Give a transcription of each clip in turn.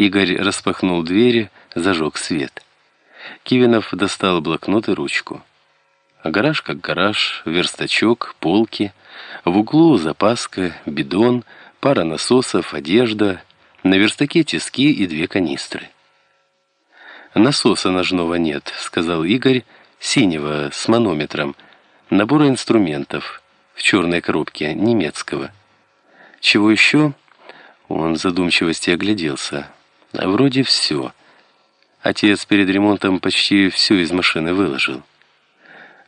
Игорь распахнул двери, зажег свет. Кивинов достал блокнот и ручку. Гараж как гараж, верстачок, полки. В углу запаска, бидон, пара насосов, одежда. На верстаке тиски и две канистры. «Насоса ножного нет», — сказал Игорь, синего, с манометром. Набора инструментов в черной коробке, немецкого. «Чего еще?» Он в задумчивости огляделся. «Вроде все». Отец перед ремонтом почти все из машины выложил.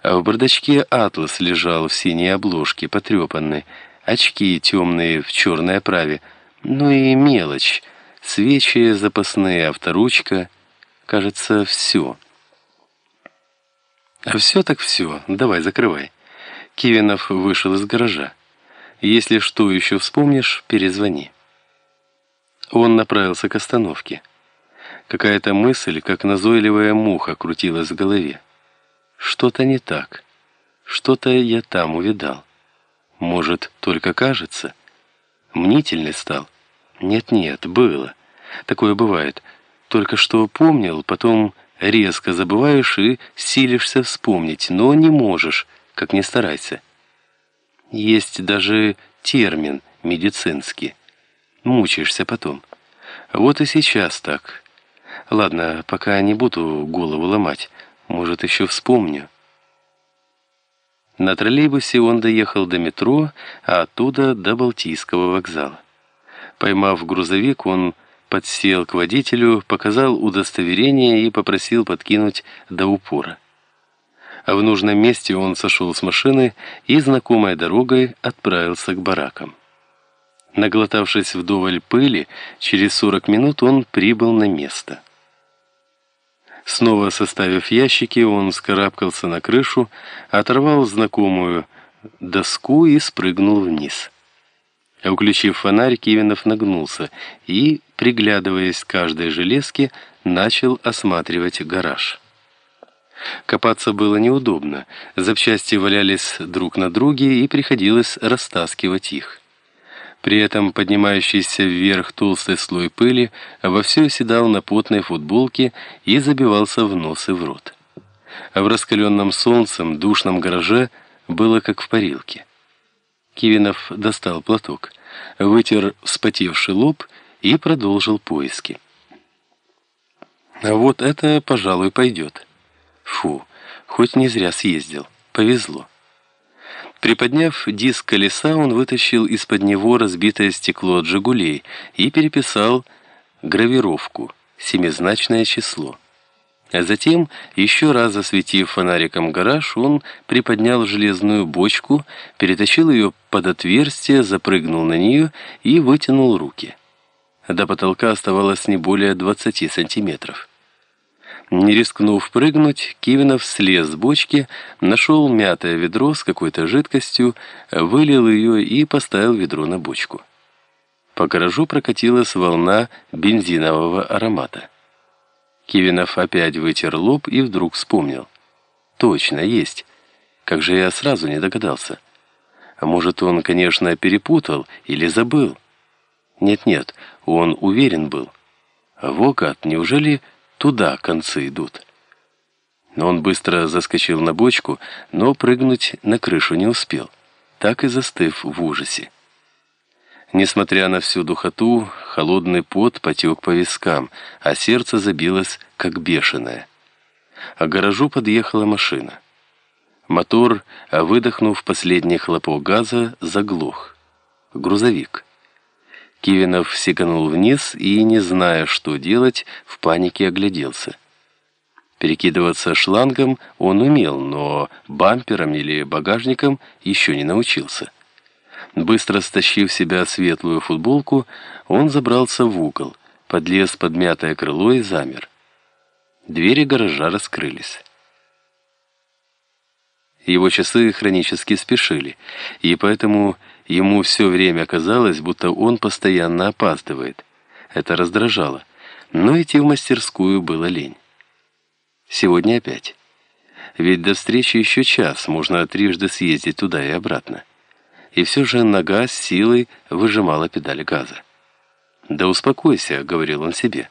А в бардачке атлас лежал в синей обложке, потрепанный, очки темные в черной оправе, ну и мелочь, свечи запасные, авторучка, кажется, все. А все так все, давай, закрывай. Кивинов вышел из гаража. Если что еще вспомнишь, перезвони. Он направился к остановке. Какая-то мысль, как назойливая муха, крутилась в голове. Что-то не так. Что-то я там увидал. Может, только кажется? Мнительный стал? Нет-нет, было. Такое бывает. Только что помнил, потом резко забываешь и силишься вспомнить, но не можешь, как ни старайся. Есть даже термин медицинский. Мучаешься потом. Вот и сейчас так. Ладно, пока не буду голову ломать. Может, еще вспомню. На троллейбусе он доехал до метро, а оттуда до Балтийского вокзала. Поймав грузовик, он подсел к водителю, показал удостоверение и попросил подкинуть до упора. А в нужном месте он сошел с машины и знакомой дорогой отправился к баракам. Наглотавшись вдоволь пыли, через 40 минут он прибыл на место. Снова составив ящики, он скарабкался на крышу, оторвал знакомую доску и спрыгнул вниз. Включив фонарь, Кивинов нагнулся и, приглядываясь к каждой железке, начал осматривать гараж. Копаться было неудобно, запчасти валялись друг на друге и приходилось растаскивать их. При этом поднимающийся вверх толстый слой пыли вовсю оседал на потной футболке и забивался в нос и в рот. А в раскаленном солнцем душном гараже было как в парилке. Кивинов достал платок, вытер вспотевший лоб и продолжил поиски. А вот это, пожалуй, пойдет. Фу, хоть не зря съездил. Повезло. Приподняв диск колеса, он вытащил из-под него разбитое стекло от «Жигулей» и переписал гравировку «семизначное число». А затем, еще раз засветив фонариком гараж, он приподнял железную бочку, перетащил ее под отверстие, запрыгнул на нее и вытянул руки. До потолка оставалось не более 20 сантиметров. Не рискнув прыгнуть, Кивинов слез с бочки, нашел мятое ведро с какой-то жидкостью, вылил ее и поставил ведро на бочку. По гаражу прокатилась волна бензинового аромата. Кивинов опять вытер лоб и вдруг вспомнил. «Точно, есть. Как же я сразу не догадался. А может, он, конечно, перепутал или забыл? Нет-нет, он уверен был. Во гад, неужели Туда концы идут. Но он быстро заскочил на бочку, но прыгнуть на крышу не успел, так и застыв в ужасе. Несмотря на всю духоту, холодный пот потек по вискам, а сердце забилось, как бешеное. А к гаражу подъехала машина. Мотор, выдохнув последний хлопок газа, заглох. Грузовик. Кивинов сиганул вниз и, не зная, что делать, в панике огляделся. Перекидываться шлангом он умел, но бампером или багажником еще не научился. Быстро стащив себя светлую футболку, он забрался в угол, подлез под мятое крыло и замер. Двери гаража раскрылись. Его часы хронически спешили, и поэтому ему все время казалось, будто он постоянно опаздывает. Это раздражало, но идти в мастерскую было лень. Сегодня опять. Ведь до встречи еще час, можно трижды съездить туда и обратно. И все же нога с силой выжимала педаль газа. «Да успокойся», — говорил он себе.